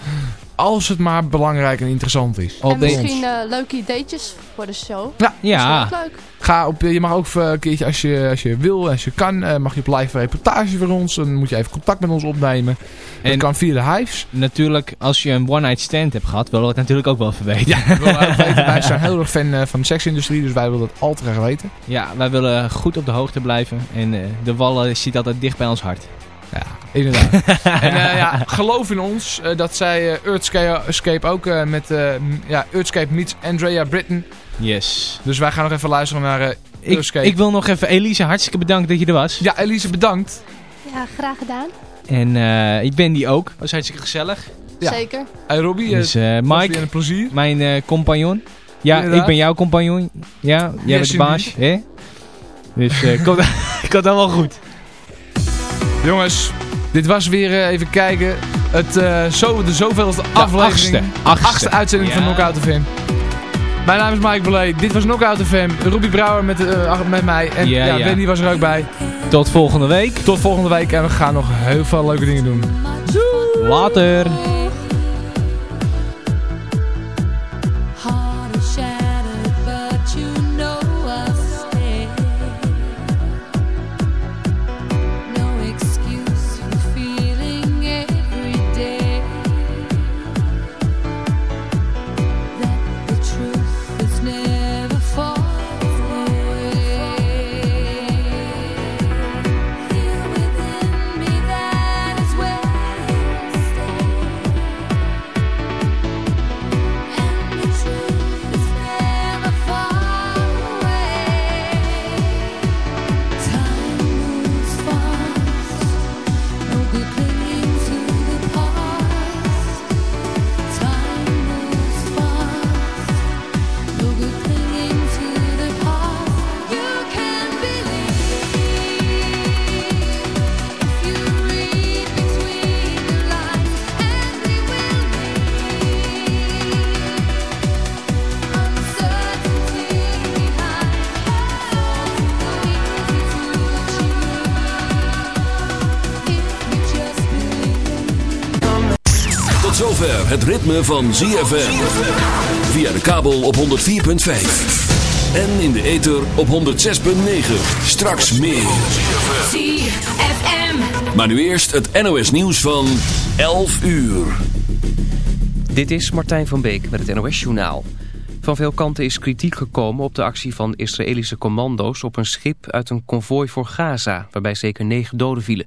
[SPEAKER 3] Als het maar belangrijk en interessant is.
[SPEAKER 5] En misschien eh, leuke ideetjes voor de show.
[SPEAKER 4] Ja,
[SPEAKER 5] Dat is ook leuk.
[SPEAKER 3] Ga op, je mag ook eh, een keertje, als je, als je wil, als je kan, eh, mag je op live reportage voor ons. Dan moet je even contact met ons opnemen. Dat
[SPEAKER 4] En-
[SPEAKER 3] kan via de Hives.
[SPEAKER 4] natuurlijk, als je een one-night stand hebt gehad, willen we het natuurlijk ook wel even weten.
[SPEAKER 3] Ja, we willen ook weten, wij zijn <laughs> heel erg fan eh, van de seksindustrie, dus wij willen dat al te graag weten.
[SPEAKER 4] Ja, wij willen goed op de hoogte blijven. En eh, de wallen zit altijd dicht bij ons hart.
[SPEAKER 3] Ja, inderdaad. <laughs> en eh, ja, geloof in ons, eh, dat zij eh, Earthscape Escape ook eh, met eh, ja, Earthscape meets Andrea Britton.
[SPEAKER 4] Yes.
[SPEAKER 3] Dus wij gaan nog even luisteren naar eh,
[SPEAKER 10] ik, wil nog even Elise, hartstikke bedankt dat je er was.
[SPEAKER 3] Ja, Elise, bedankt.
[SPEAKER 5] Ja, graag gedaan.
[SPEAKER 10] En eh, ik ben die ook. was hartstikke gezellig.
[SPEAKER 3] Ja.
[SPEAKER 5] Zeker.
[SPEAKER 3] Hey Robbie,
[SPEAKER 10] Dus Mike,
[SPEAKER 3] een plezier.
[SPEAKER 10] mijn eh, compagnon. Ja,
[SPEAKER 3] Inderdaad.
[SPEAKER 10] ik ben jouw compagnon. Ja, jij bent de baas. Hè? Dus eh komt <laughs> ik had allemaal goed.
[SPEAKER 3] Jongens, dit was weer, eh, even kijken, het, eh, zo, de zoveelste
[SPEAKER 10] De
[SPEAKER 3] aflevering.
[SPEAKER 10] achtste. Achtste,
[SPEAKER 3] achtste uitzending van. Knockout FM. Mijn naam is Mike Belay, dit was Knockout FM. Robbie Brouwer met, eh, met mij en
[SPEAKER 10] Ja,
[SPEAKER 3] ja,
[SPEAKER 10] ja.
[SPEAKER 3] Wendy was er ook bij.
[SPEAKER 10] Tot volgende week.
[SPEAKER 3] Tot volgende week en we gaan nog heel veel leuke dingen doen.
[SPEAKER 10] Later.
[SPEAKER 11] Ritme van ZFM. Via de kabel op 104.5. En in de ether op 106.9. Straks meer.
[SPEAKER 12] ZFM.
[SPEAKER 11] Maar nu eerst het NOS nieuws van 11 uur.
[SPEAKER 13] Dit is Martijn van Beek met het NOS-journaal. Van veel kanten is kritiek gekomen op de actie van Israëlische commando's op een schip uit een konvooi voor Gaza, waarbij zeker negen doden vielen.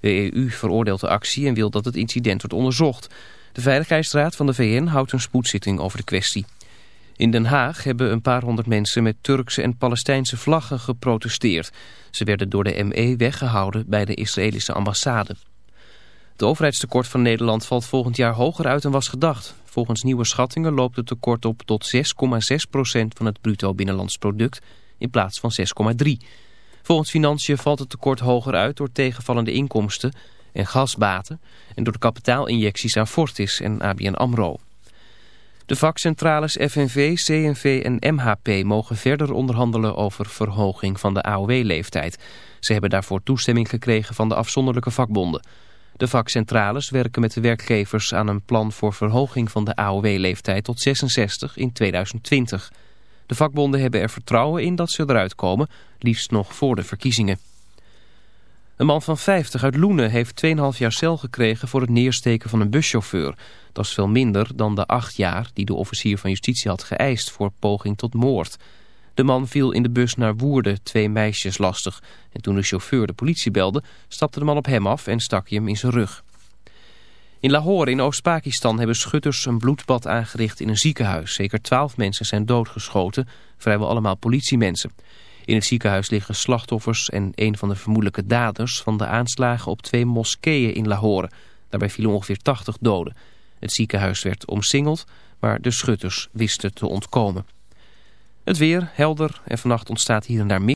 [SPEAKER 13] De EU veroordeelt de actie en wil dat het incident wordt onderzocht. De Veiligheidsraad van de VN houdt een spoedzitting over de kwestie. In Den Haag hebben een paar honderd mensen met Turkse en Palestijnse vlaggen geprotesteerd. Ze werden door de ME weggehouden bij de Israëlische ambassade. Het overheidstekort van Nederland valt volgend jaar hoger uit dan was gedacht. Volgens nieuwe schattingen loopt het tekort op tot 6,6% van het bruto binnenlands product in plaats van 6,3. Volgens Financiën valt het tekort hoger uit door tegenvallende inkomsten en gasbaten en door de kapitaalinjecties aan Fortis en ABN AMRO. De vakcentrales FNV, CNV en MHP mogen verder onderhandelen over verhoging van de AOW-leeftijd. Ze hebben daarvoor toestemming gekregen van de afzonderlijke vakbonden. De vakcentrales werken met de werkgevers aan een plan voor verhoging van de AOW-leeftijd tot 66 in 2020. De vakbonden hebben er vertrouwen in dat ze eruit komen, liefst nog voor de verkiezingen. Een man van 50 uit Loenen heeft 2,5 jaar cel gekregen voor het neersteken van een buschauffeur. Dat is veel minder dan de 8 jaar die de officier van justitie had geëist voor poging tot moord. De man viel in de bus naar Woerden twee meisjes lastig. En toen de chauffeur de politie belde, stapte de man op hem af en stak hem in zijn rug. In Lahore in Oost-Pakistan hebben schutters een bloedbad aangericht in een ziekenhuis. Zeker twaalf mensen zijn doodgeschoten, vrijwel allemaal politiemensen. In het ziekenhuis liggen slachtoffers en een van de vermoedelijke daders van de aanslagen op twee moskeeën in Lahore. Daarbij vielen ongeveer 80 doden. Het ziekenhuis werd omsingeld, maar de schutters wisten te ontkomen. Het weer helder en vannacht ontstaat hier en daar mist.